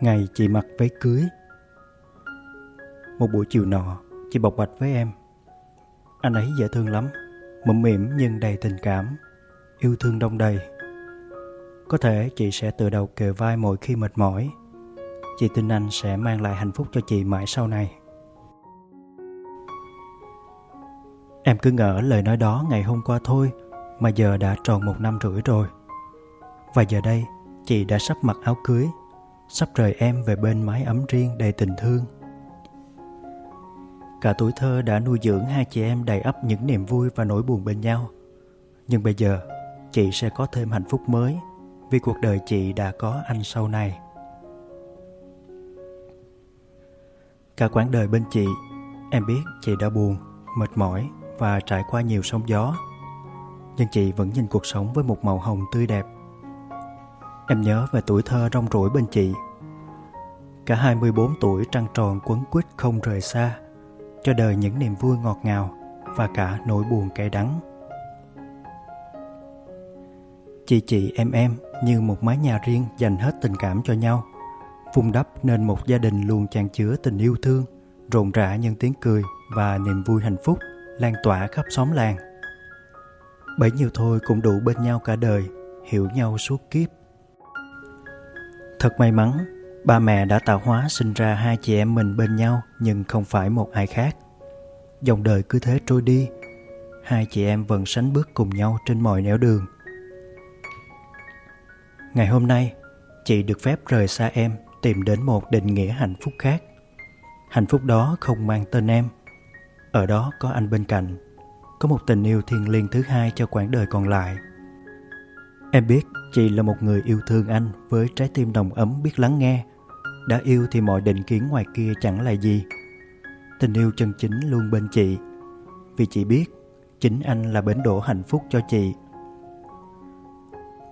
Ngày chị mặc váy cưới. Một buổi chiều nọ, Chị bộc bạch với em. Anh ấy dễ thương lắm, Mụm mỉm nhưng đầy tình cảm, Yêu thương đông đầy. Có thể chị sẽ từ đầu kề vai mỗi khi mệt mỏi. Chị tin anh sẽ mang lại hạnh phúc cho chị mãi sau này. Em cứ ngỡ lời nói đó ngày hôm qua thôi, Mà giờ đã tròn một năm rưỡi rồi. Và giờ đây, chị đã sắp mặc áo cưới sắp rời em về bên mái ấm riêng đầy tình thương. Cả tuổi thơ đã nuôi dưỡng hai chị em đầy ắp những niềm vui và nỗi buồn bên nhau. Nhưng bây giờ, chị sẽ có thêm hạnh phúc mới vì cuộc đời chị đã có anh sau này. Cả quãng đời bên chị, em biết chị đã buồn, mệt mỏi và trải qua nhiều sóng gió. Nhưng chị vẫn nhìn cuộc sống với một màu hồng tươi đẹp Em nhớ về tuổi thơ rong ruổi bên chị. Cả 24 tuổi trăng tròn quấn quýt không rời xa, cho đời những niềm vui ngọt ngào và cả nỗi buồn cay đắng. Chị chị em em như một mái nhà riêng dành hết tình cảm cho nhau, vun đắp nên một gia đình luôn chan chứa tình yêu thương, rộn rã những tiếng cười và niềm vui hạnh phúc lan tỏa khắp xóm làng. Bấy nhiêu thôi cũng đủ bên nhau cả đời, hiểu nhau suốt kiếp. Thật may mắn, ba mẹ đã tạo hóa sinh ra hai chị em mình bên nhau nhưng không phải một ai khác. Dòng đời cứ thế trôi đi, hai chị em vẫn sánh bước cùng nhau trên mọi nẻo đường. Ngày hôm nay, chị được phép rời xa em tìm đến một định nghĩa hạnh phúc khác. Hạnh phúc đó không mang tên em. Ở đó có anh bên cạnh, có một tình yêu thiêng liêng thứ hai cho quãng đời còn lại. Em biết chị là một người yêu thương anh với trái tim đồng ấm biết lắng nghe. Đã yêu thì mọi định kiến ngoài kia chẳng là gì. Tình yêu chân chính luôn bên chị. Vì chị biết chính anh là bến đỗ hạnh phúc cho chị.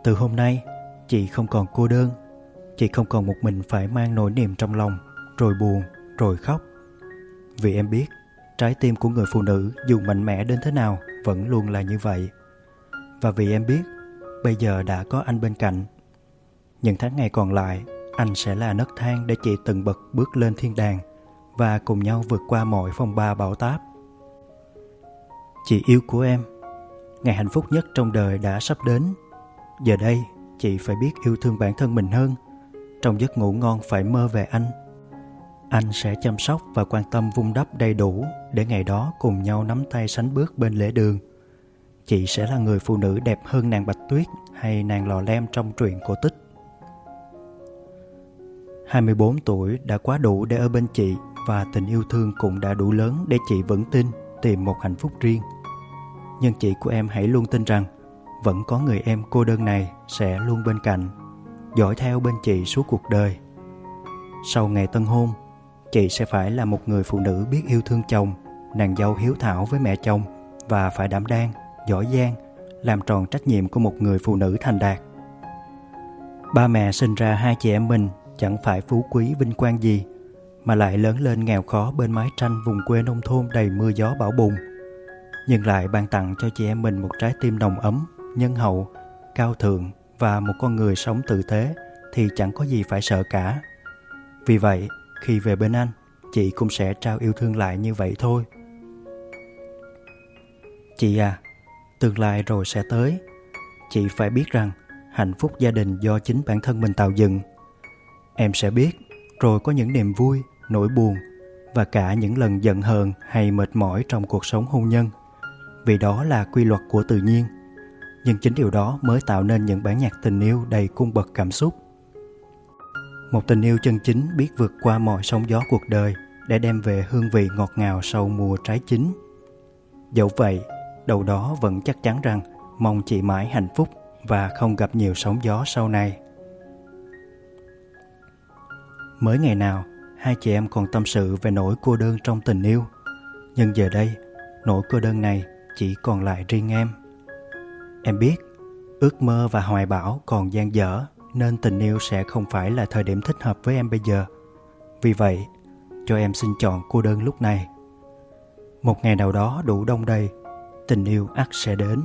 Từ hôm nay, chị không còn cô đơn. Chị không còn một mình phải mang nỗi niềm trong lòng, rồi buồn, rồi khóc. Vì em biết, trái tim của người phụ nữ dù mạnh mẽ đến thế nào vẫn luôn là như vậy. Và vì em biết, bây giờ đã có anh bên cạnh. Những tháng ngày còn lại, anh sẽ là nấc thang để chị từng bậc bước lên thiên đàng và cùng nhau vượt qua mọi phong ba bão táp. Chị yêu của em, ngày hạnh phúc nhất trong đời đã sắp đến. Giờ đây, chị phải biết yêu thương bản thân mình hơn. Trong giấc ngủ ngon phải mơ về anh. Anh sẽ chăm sóc và quan tâm vun đắp đầy đủ để ngày đó cùng nhau nắm tay sánh bước bên lễ đường chị sẽ là người phụ nữ đẹp hơn nàng Bạch Tuyết hay nàng Lò Lem trong truyện cổ tích. 24 tuổi đã quá đủ để ở bên chị và tình yêu thương cũng đã đủ lớn để chị vững tin tìm một hạnh phúc riêng. Nhưng chị của em hãy luôn tin rằng vẫn có người em cô đơn này sẽ luôn bên cạnh, dõi theo bên chị suốt cuộc đời. Sau ngày tân hôn, chị sẽ phải là một người phụ nữ biết yêu thương chồng, nàng dâu hiếu thảo với mẹ chồng và phải đảm đang giỏi giang, làm tròn trách nhiệm của một người phụ nữ thành đạt. Ba mẹ sinh ra hai chị em mình chẳng phải phú quý vinh quang gì, mà lại lớn lên nghèo khó bên mái tranh vùng quê nông thôn đầy mưa gió bão bùng. Nhưng lại ban tặng cho chị em mình một trái tim nồng ấm, nhân hậu, cao thượng và một con người sống tử tế thì chẳng có gì phải sợ cả. Vì vậy, khi về bên anh, chị cũng sẽ trao yêu thương lại như vậy thôi. Chị à, tương lai rồi sẽ tới. Chị phải biết rằng hạnh phúc gia đình do chính bản thân mình tạo dựng. Em sẽ biết rồi có những niềm vui, nỗi buồn và cả những lần giận hờn hay mệt mỏi trong cuộc sống hôn nhân. Vì đó là quy luật của tự nhiên. Nhưng chính điều đó mới tạo nên những bản nhạc tình yêu đầy cung bậc cảm xúc. Một tình yêu chân chính biết vượt qua mọi sóng gió cuộc đời để đem về hương vị ngọt ngào sau mùa trái chín. Dẫu vậy đầu đó vẫn chắc chắn rằng mong chị mãi hạnh phúc và không gặp nhiều sóng gió sau này. Mới ngày nào, hai chị em còn tâm sự về nỗi cô đơn trong tình yêu. Nhưng giờ đây, nỗi cô đơn này chỉ còn lại riêng em. Em biết, ước mơ và hoài bão còn gian dở nên tình yêu sẽ không phải là thời điểm thích hợp với em bây giờ. Vì vậy, cho em xin chọn cô đơn lúc này. Một ngày nào đó đủ đông đầy tình yêu ắt sẽ đến.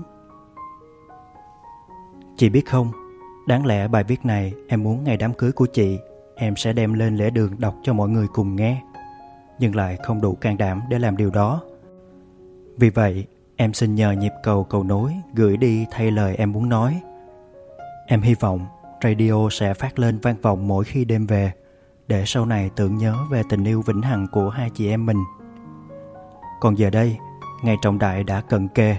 Chị biết không, đáng lẽ bài viết này em muốn ngày đám cưới của chị, em sẽ đem lên lễ đường đọc cho mọi người cùng nghe, nhưng lại không đủ can đảm để làm điều đó. Vì vậy, em xin nhờ nhịp cầu cầu nối gửi đi thay lời em muốn nói. Em hy vọng radio sẽ phát lên vang vọng mỗi khi đêm về để sau này tưởng nhớ về tình yêu vĩnh hằng của hai chị em mình. Còn giờ đây, ngày trọng đại đã cận kề.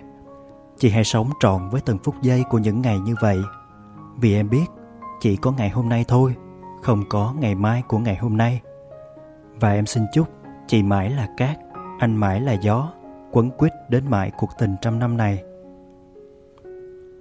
Chị hãy sống trọn với từng phút giây của những ngày như vậy. Vì em biết, chỉ có ngày hôm nay thôi, không có ngày mai của ngày hôm nay. Và em xin chúc chị mãi là cát, anh mãi là gió, quấn quýt đến mãi cuộc tình trăm năm này.